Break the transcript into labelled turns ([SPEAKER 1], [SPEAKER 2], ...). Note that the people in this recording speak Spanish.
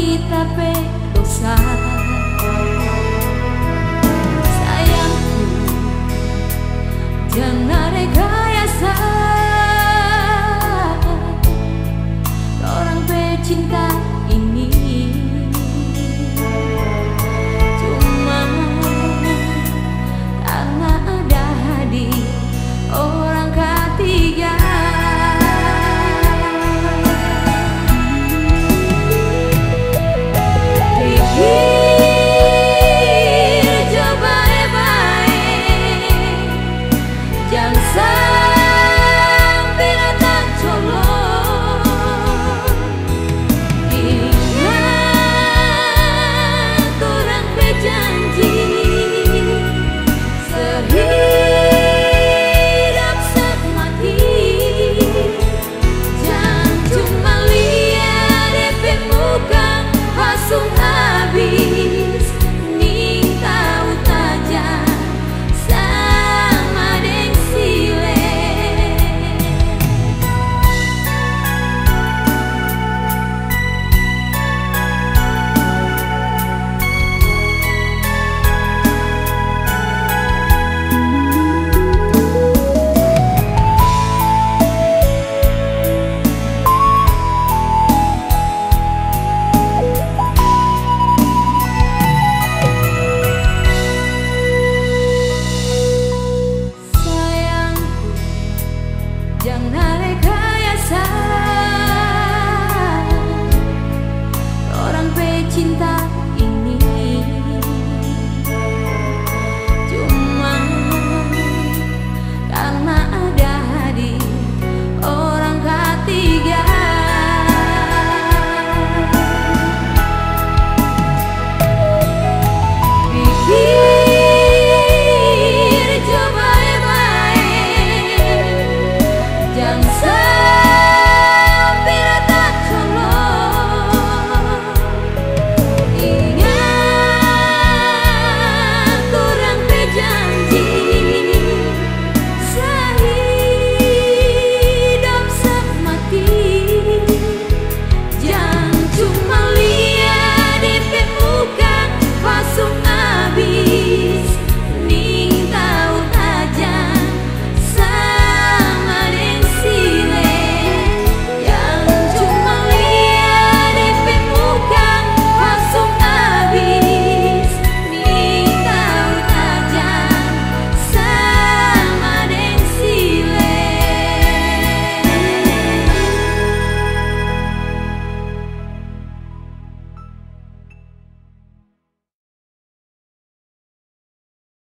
[SPEAKER 1] rosita